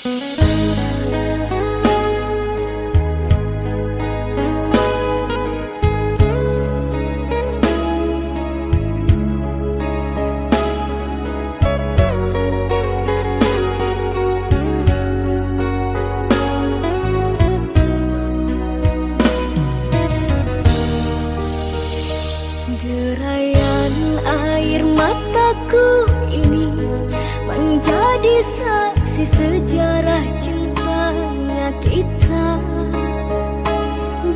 Gerayan air mataku ini menjadi saat saksi sejarah cintanya kita.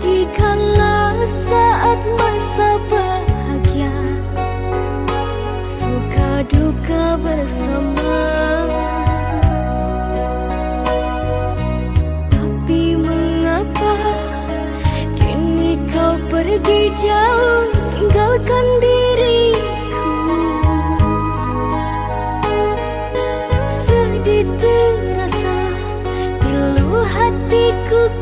Dikala saat masa bahagia Suka duka bersama. Tapi mengapa Kini kau pergi jauh? Tinggalkan di